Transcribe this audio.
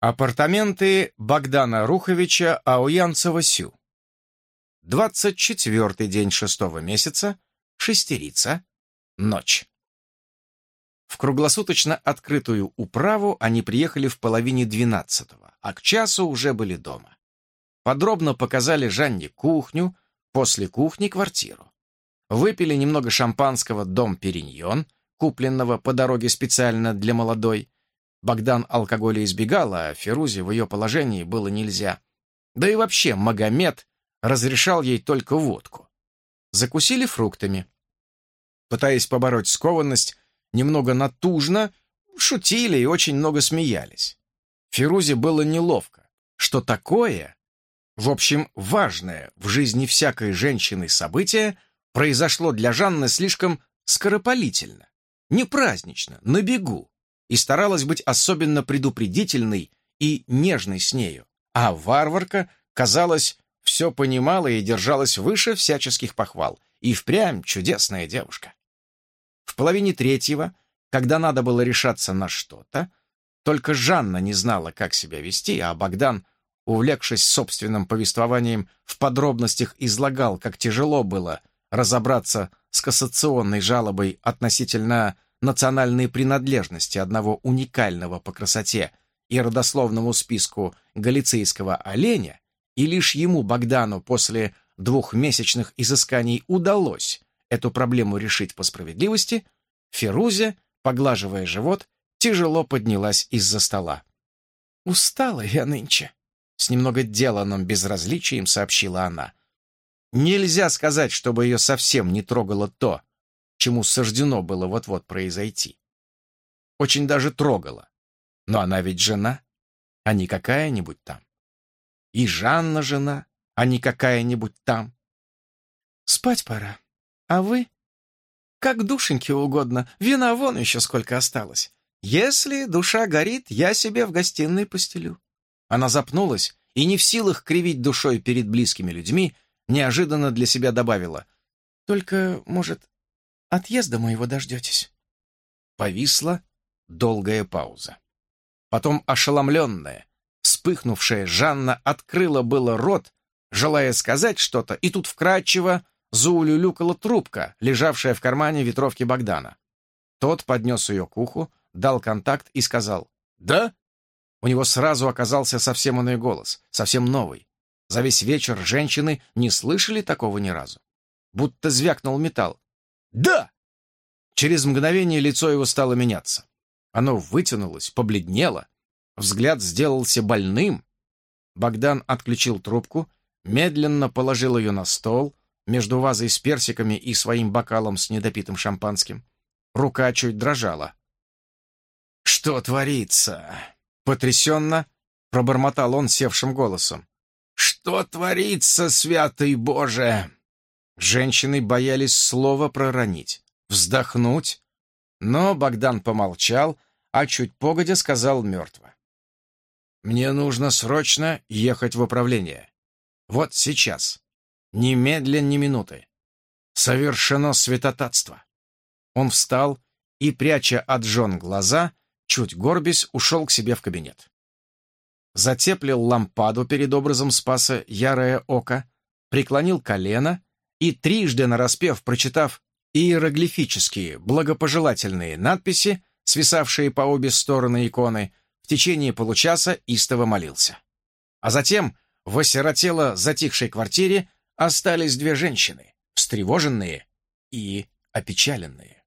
Апартаменты Богдана Руховича Ауянцева-Сю. 24 день шестого месяца, шестерица, ночь. В круглосуточно открытую управу они приехали в половине двенадцатого, а к часу уже были дома. Подробно показали Жанне кухню, после кухни квартиру. Выпили немного шампанского «Дом Периньон», купленного по дороге специально для молодой, Богдан алкоголя избегал, а Ферузе в ее положении было нельзя. Да и вообще Магомед разрешал ей только водку. Закусили фруктами. Пытаясь побороть скованность, немного натужно, шутили и очень много смеялись. Ферузе было неловко, что такое, в общем, важное в жизни всякой женщины событие произошло для Жанны слишком скоропалительно, не празднично, на бегу и старалась быть особенно предупредительной и нежной с нею, а варварка, казалось, все понимала и держалась выше всяческих похвал, и впрямь чудесная девушка. В половине третьего, когда надо было решаться на что-то, только Жанна не знала, как себя вести, а Богдан, увлекшись собственным повествованием, в подробностях излагал, как тяжело было разобраться с кассационной жалобой относительно национальной принадлежности одного уникального по красоте и родословному списку галицийского оленя, и лишь ему, Богдану, после двухмесячных изысканий удалось эту проблему решить по справедливости, Ферузя, поглаживая живот, тяжело поднялась из-за стола. «Устала я нынче», — с немного деланным безразличием сообщила она. Нельзя сказать, чтобы ее совсем не трогало то, чему суждено было вот-вот произойти. Очень даже трогала. Но она ведь жена, а не какая-нибудь там. И Жанна жена, а не какая-нибудь там. Спать пора. А вы? Как душеньке угодно. Вина вон еще сколько осталось. Если душа горит, я себе в гостиной постелю. Она запнулась и, не в силах кривить душой перед близкими людьми, неожиданно для себя добавила. Только, может, Отъезда моего дождетесь». Повисла долгая пауза. Потом ошеломленная, вспыхнувшая Жанна открыла было рот, желая сказать что-то, и тут вкрадчиво заулюлюкала трубка, лежавшая в кармане ветровки Богдана. Тот поднес ее к уху, дал контакт и сказал «Да?» У него сразу оказался совсем иной голос, совсем новый. За весь вечер женщины не слышали такого ни разу. Будто звякнул металл. «Да!» Через мгновение лицо его стало меняться. Оно вытянулось, побледнело. Взгляд сделался больным. Богдан отключил трубку, медленно положил ее на стол, между вазой с персиками и своим бокалом с недопитым шампанским. Рука чуть дрожала. «Что творится?» Потрясенно пробормотал он севшим голосом. «Что творится, святый Боже?» Женщины боялись слова проронить, вздохнуть, но Богдан помолчал, а чуть погодя сказал мертво. «Мне нужно срочно ехать в управление. Вот сейчас. Немедленно, ни минуты. Совершено святотатство». Он встал и, пряча от жен глаза, чуть горбясь, ушел к себе в кабинет. Затеплил лампаду перед образом спаса ярое око, преклонил колено и трижды нараспев, прочитав иероглифические благопожелательные надписи, свисавшие по обе стороны иконы, в течение получаса истово молился. А затем в осиротело затихшей квартире остались две женщины, встревоженные и опечаленные.